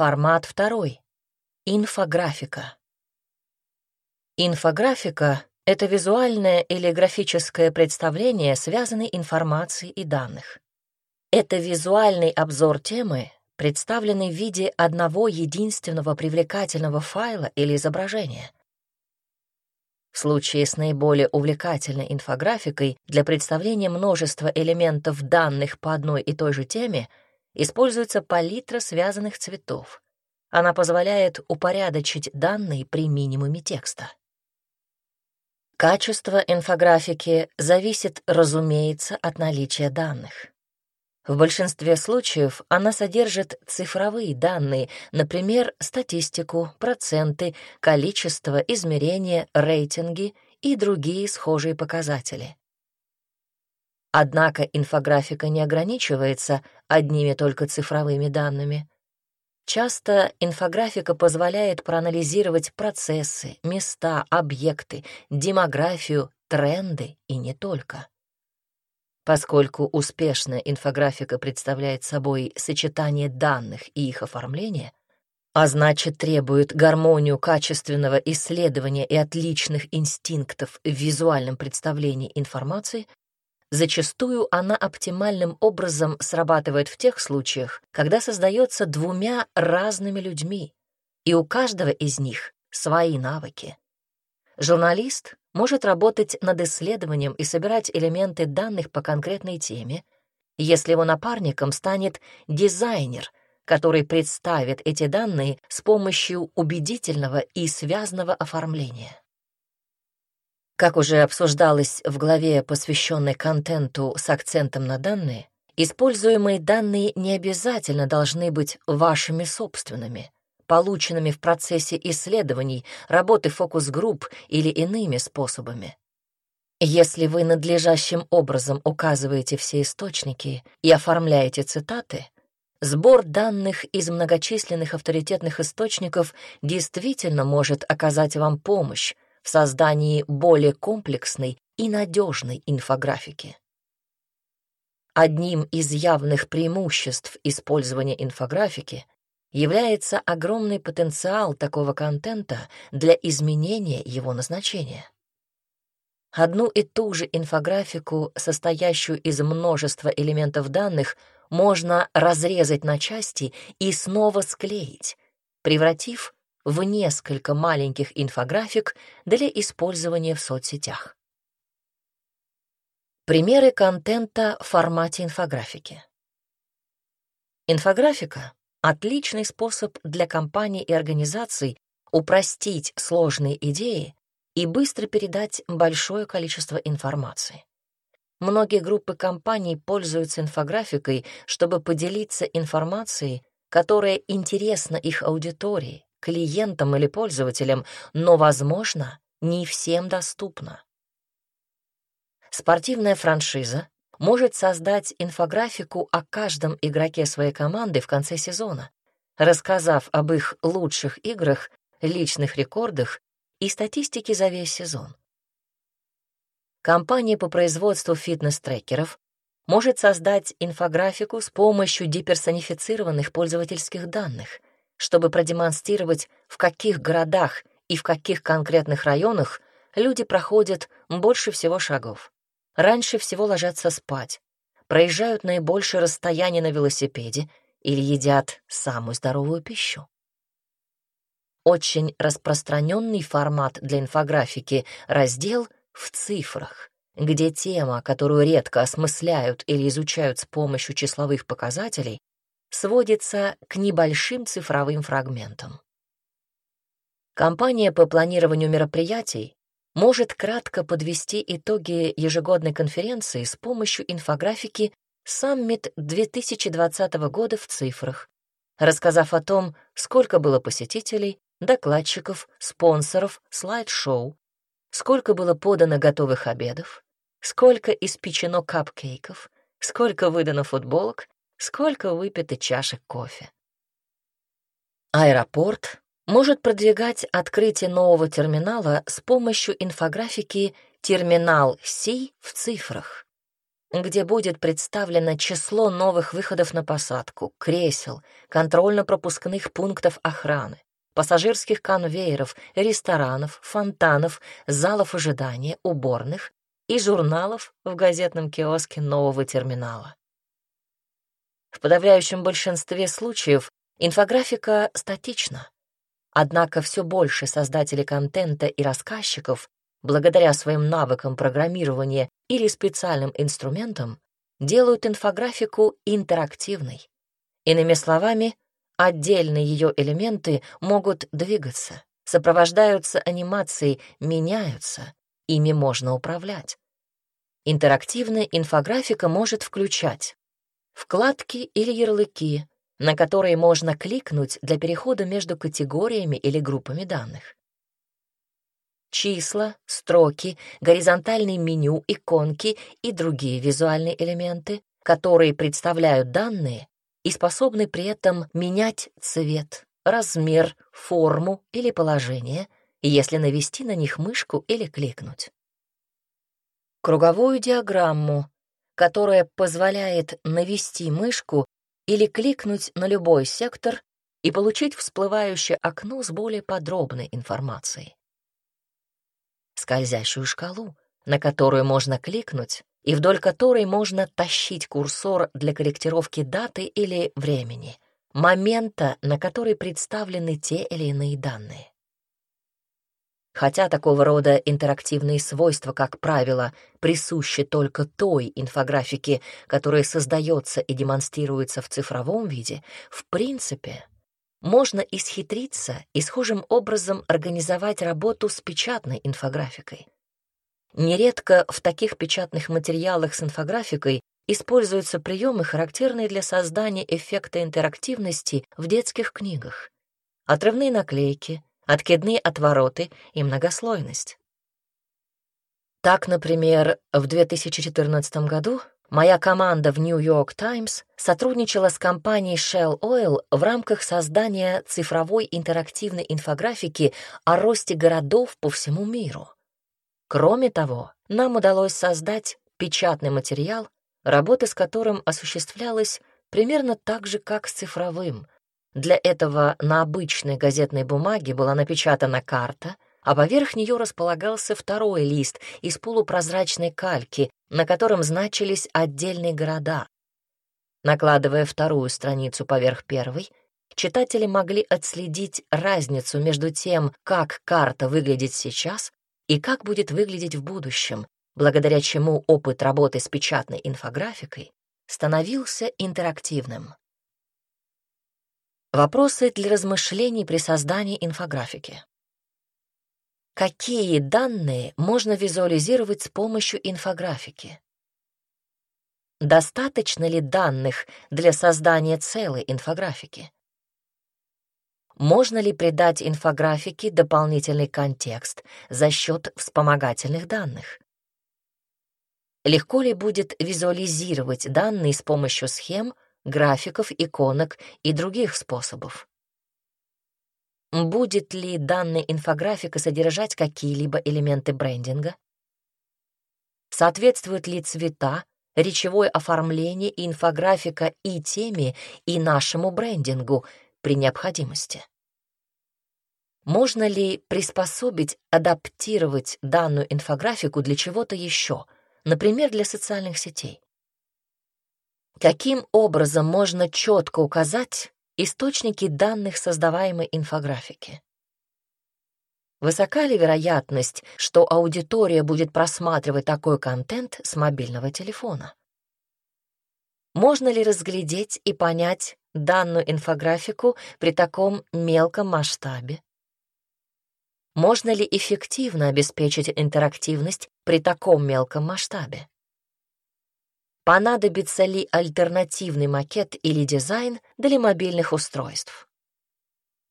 Формат второй. Инфографика. Инфографика — это визуальное или графическое представление связанной информации и данных. Это визуальный обзор темы, представленный в виде одного единственного привлекательного файла или изображения. В случае с наиболее увлекательной инфографикой для представления множества элементов данных по одной и той же теме используется палитра связанных цветов. Она позволяет упорядочить данные при минимуме текста. Качество инфографики зависит, разумеется, от наличия данных. В большинстве случаев она содержит цифровые данные, например, статистику, проценты, количество, измерения, рейтинги и другие схожие показатели. Однако инфографика не ограничивается одними только цифровыми данными. Часто инфографика позволяет проанализировать процессы, места, объекты, демографию, тренды и не только. Поскольку успешная инфографика представляет собой сочетание данных и их оформление, а значит требует гармонию качественного исследования и отличных инстинктов в визуальном представлении информации, Зачастую она оптимальным образом срабатывает в тех случаях, когда создается двумя разными людьми, и у каждого из них свои навыки. Журналист может работать над исследованием и собирать элементы данных по конкретной теме, если его напарником станет дизайнер, который представит эти данные с помощью убедительного и связанного оформления. Как уже обсуждалось в главе, посвященной контенту с акцентом на данные, используемые данные не обязательно должны быть вашими собственными, полученными в процессе исследований, работы фокус-групп или иными способами. Если вы надлежащим образом указываете все источники и оформляете цитаты, сбор данных из многочисленных авторитетных источников действительно может оказать вам помощь, в создании более комплексной и надежной инфографики. Одним из явных преимуществ использования инфографики является огромный потенциал такого контента для изменения его назначения. Одну и ту же инфографику, состоящую из множества элементов данных, можно разрезать на части и снова склеить, превратив в несколько маленьких инфографик для использования в соцсетях. Примеры контента в формате инфографики. Инфографика — отличный способ для компаний и организаций упростить сложные идеи и быстро передать большое количество информации. Многие группы компаний пользуются инфографикой, чтобы поделиться информацией, которая интересна их аудитории, клиентам или пользователям, но, возможно, не всем доступна. Спортивная франшиза может создать инфографику о каждом игроке своей команды в конце сезона, рассказав об их лучших играх, личных рекордах и статистике за весь сезон. Компания по производству фитнес-трекеров может создать инфографику с помощью деперсонифицированных пользовательских данных — чтобы продемонстрировать, в каких городах и в каких конкретных районах люди проходят больше всего шагов, раньше всего ложатся спать, проезжают наибольшее расстояние на велосипеде или едят самую здоровую пищу. Очень распространенный формат для инфографики — раздел «в цифрах», где тема, которую редко осмысляют или изучают с помощью числовых показателей, сводится к небольшим цифровым фрагментам. Компания по планированию мероприятий может кратко подвести итоги ежегодной конференции с помощью инфографики «Саммит 2020 года в цифрах», рассказав о том, сколько было посетителей, докладчиков, спонсоров, слайд-шоу, сколько было подано готовых обедов, сколько испечено капкейков, сколько выдано футболок сколько выпито чашек кофе. Аэропорт может продвигать открытие нового терминала с помощью инфографики «Терминал Си в цифрах». где будет представлено число новых выходов на посадку, кресел, контрольно-пропускных пунктов охраны, пассажирских конвейеров, ресторанов, фонтанов, залов ожидания, уборных и журналов в газетном киоске нового терминала. В подавляющем большинстве случаев инфографика статична. Однако все больше создателей контента и рассказчиков, благодаря своим навыкам программирования или специальным инструментам, делают инфографику интерактивной. Иными словами, отдельные ее элементы могут двигаться, сопровождаются анимацией, меняются, ими можно управлять. Интерактивная инфографика может включать вкладки или ярлыки, на которые можно кликнуть для перехода между категориями или группами данных. Числа, строки, горизонтальные меню, иконки и другие визуальные элементы, которые представляют данные и способны при этом менять цвет, размер, форму или положение, если навести на них мышку или кликнуть. Круговую диаграмму, которая позволяет навести мышку или кликнуть на любой сектор и получить всплывающее окно с более подробной информацией. Скользящую шкалу, на которую можно кликнуть и вдоль которой можно тащить курсор для корректировки даты или времени, момента, на который представлены те или иные данные. Хотя такого рода интерактивные свойства, как правило, присущи только той инфографике, которая создается и демонстрируется в цифровом виде, в принципе, можно исхитриться и схожим образом организовать работу с печатной инфографикой. Нередко в таких печатных материалах с инфографикой используются приемы, характерные для создания эффекта интерактивности в детских книгах. Отрывные наклейки, откидные отвороты и многослойность. Так, например, в 2014 году моя команда в New York Times сотрудничала с компанией Shell Oil в рамках создания цифровой интерактивной инфографики о росте городов по всему миру. Кроме того, нам удалось создать печатный материал, работа с которым осуществлялась примерно так же, как с цифровым, для этого на обычной газетной бумаге была напечатана карта, а поверх нее располагался второй лист из полупрозрачной кальки, на котором значились отдельные города. Накладывая вторую страницу поверх первой, читатели могли отследить разницу между тем, как карта выглядит сейчас и как будет выглядеть в будущем, благодаря чему опыт работы с печатной инфографикой становился интерактивным. Вопросы для размышлений при создании инфографики. Какие данные можно визуализировать с помощью инфографики? Достаточно ли данных для создания целой инфографики? Можно ли придать инфографике дополнительный контекст за счет вспомогательных данных? Легко ли будет визуализировать данные с помощью схем, графиков, иконок и других способов. Будет ли данная инфографика содержать какие-либо элементы брендинга? Соответствуют ли цвета, речевое оформление и инфографика и теме, и нашему брендингу при необходимости? Можно ли приспособить, адаптировать данную инфографику для чего-то еще, например, для социальных сетей? Каким образом можно четко указать источники данных создаваемой инфографики? Высока ли вероятность, что аудитория будет просматривать такой контент с мобильного телефона? Можно ли разглядеть и понять данную инфографику при таком мелком масштабе? Можно ли эффективно обеспечить интерактивность при таком мелком масштабе? Понадобится ли альтернативный макет или дизайн для мобильных устройств.